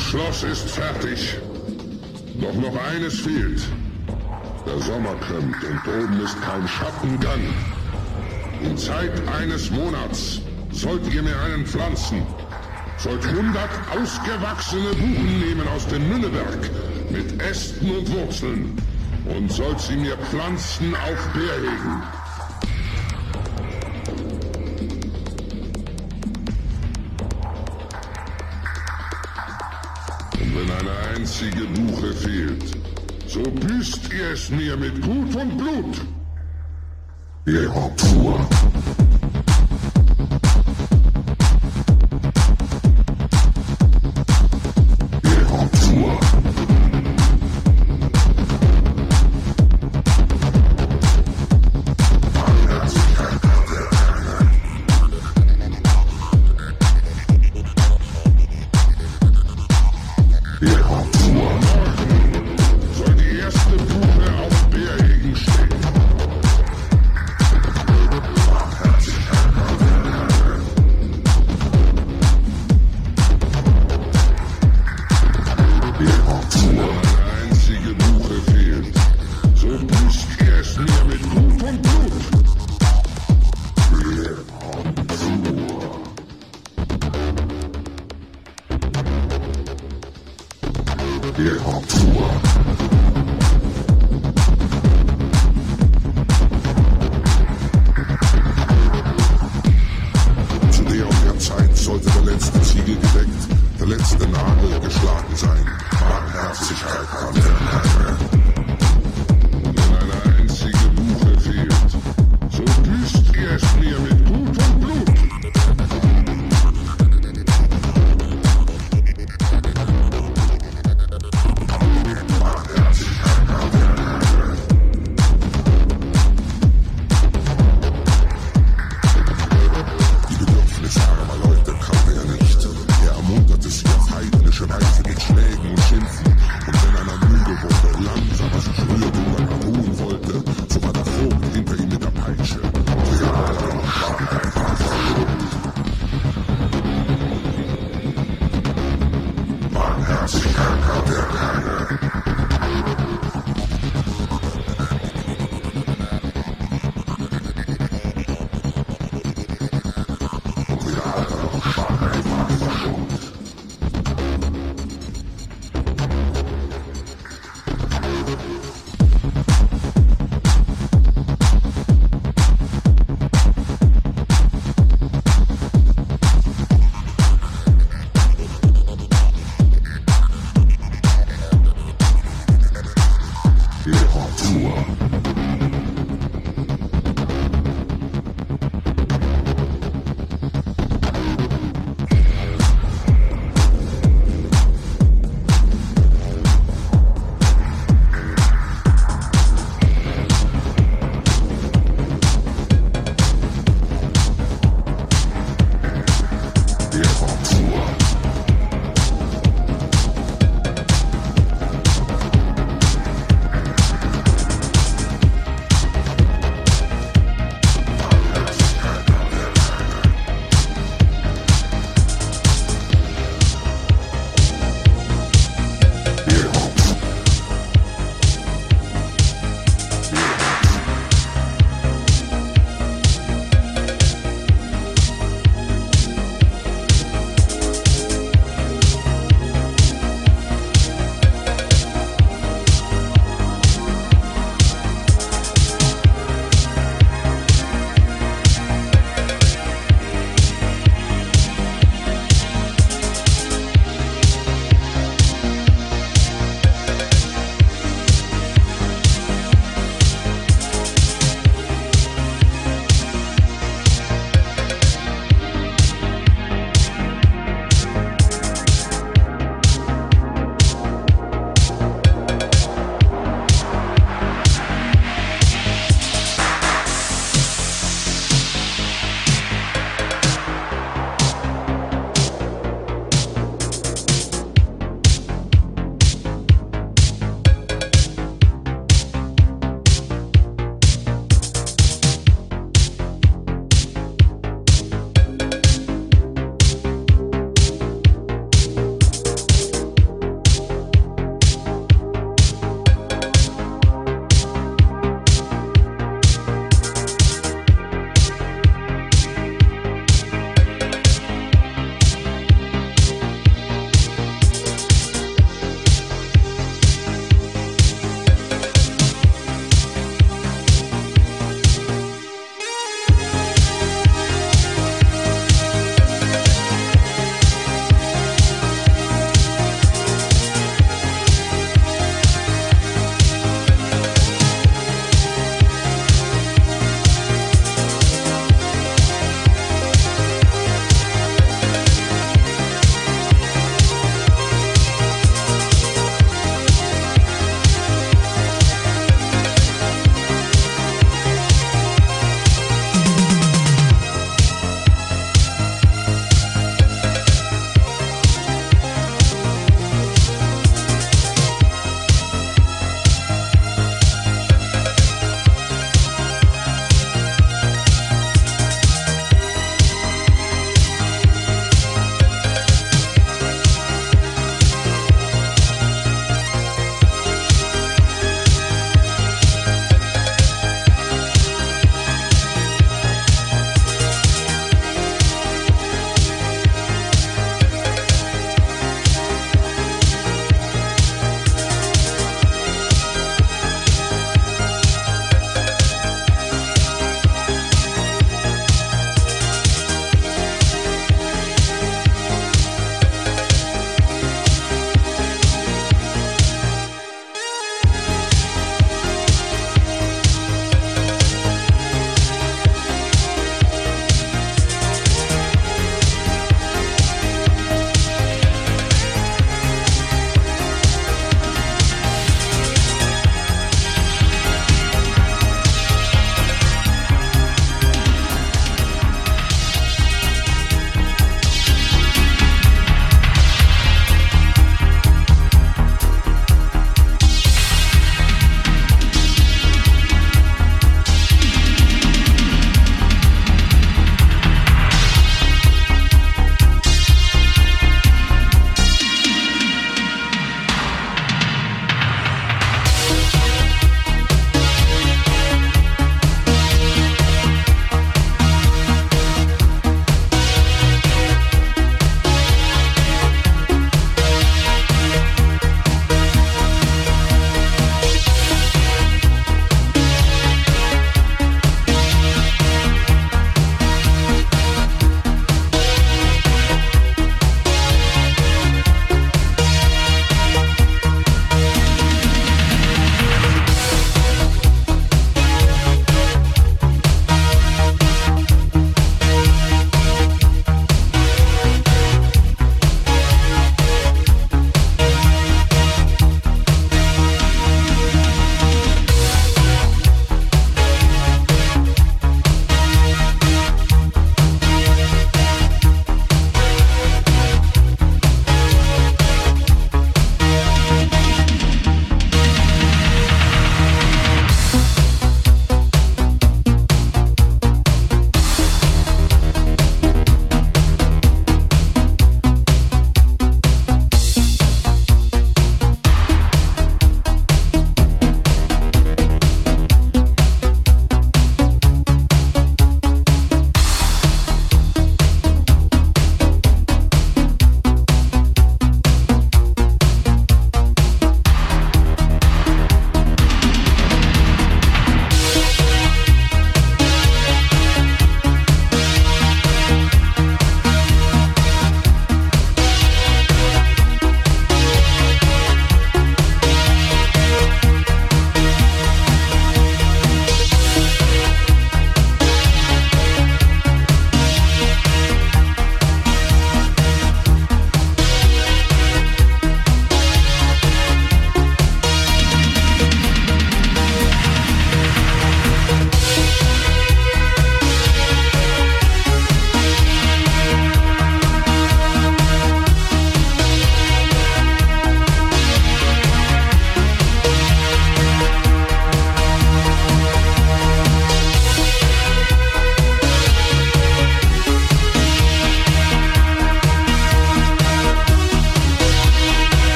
Schloss ist fertig. Doch noch eines fehlt. Der Sommer kommt und oben ist kein Schatten dann. In Zeit eines Monats sollt ihr mir einen pflanzen. Sollt hundert ausgewachsene Buchen nehmen aus dem Münneberg mit Ästen und Wurzeln und sollt sie mir pflanzen auf Bärhegen. befehlt, so büßt ihr es mir mit Gut und Blut. Ihr Opfer.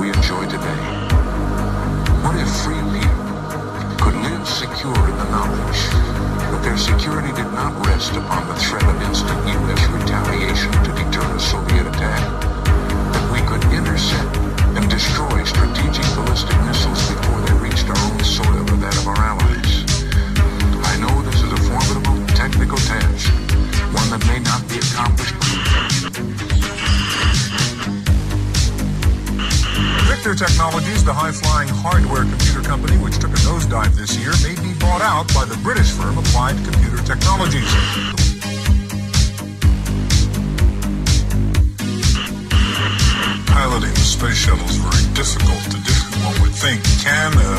We enjoy today. What if free people could live secure in the knowledge that their security did not rest upon the threat of instant U.S. retaliation to deter a Soviet attack, that we could intercept and destroy strategic ballistic missiles before they reached our own soil or that of our Victor Technologies, the high-flying hardware computer company which took a nosedive this year, may be bought out by the British firm Applied Computer Technologies. Piloting the space shuttle is very difficult to do. One would think, can a,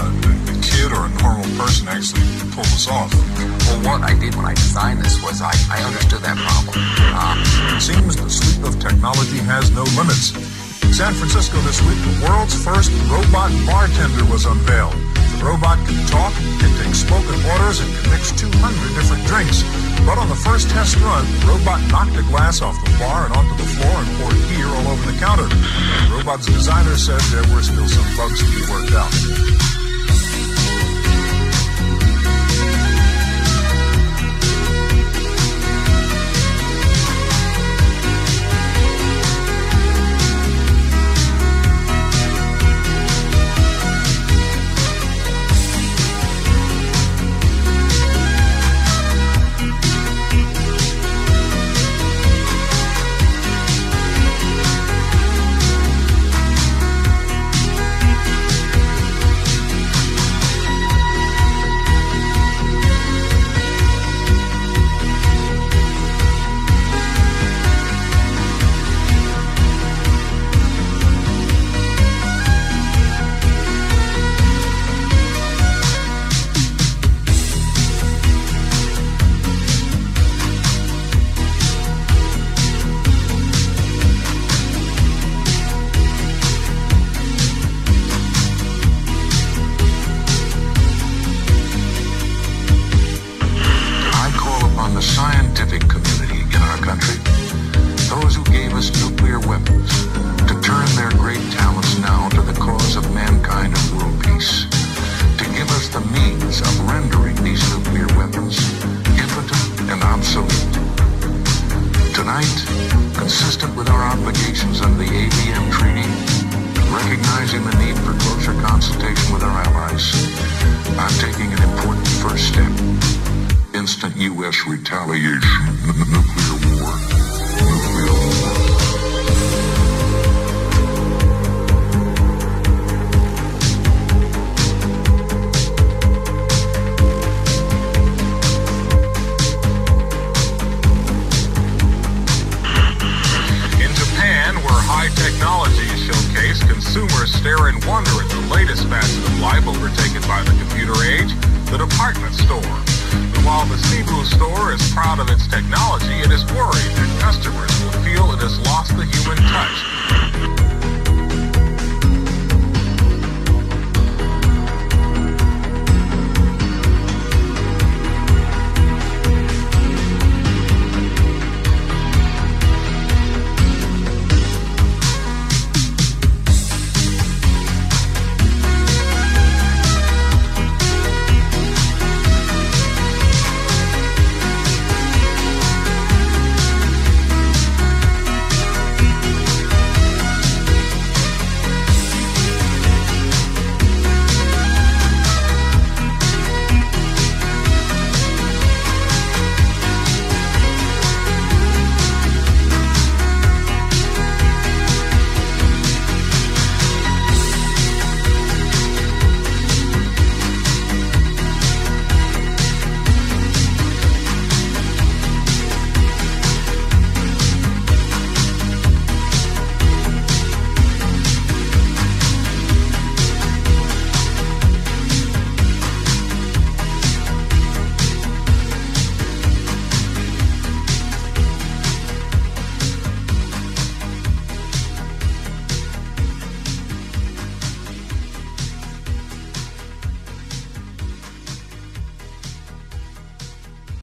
a, a kid or a normal person actually pull this off? Well, what I did when I designed this was I, I understood that problem. Um, It seems the sweep of technology has no limits. In San Francisco this week, the world's first robot bartender was unveiled. The robot can talk, can take spoken orders, and can mix 200 different drinks. But on the first test run, the robot knocked a glass off the bar and onto the floor and poured beer all over the counter. The robot's designer said there were still some bugs to be worked out.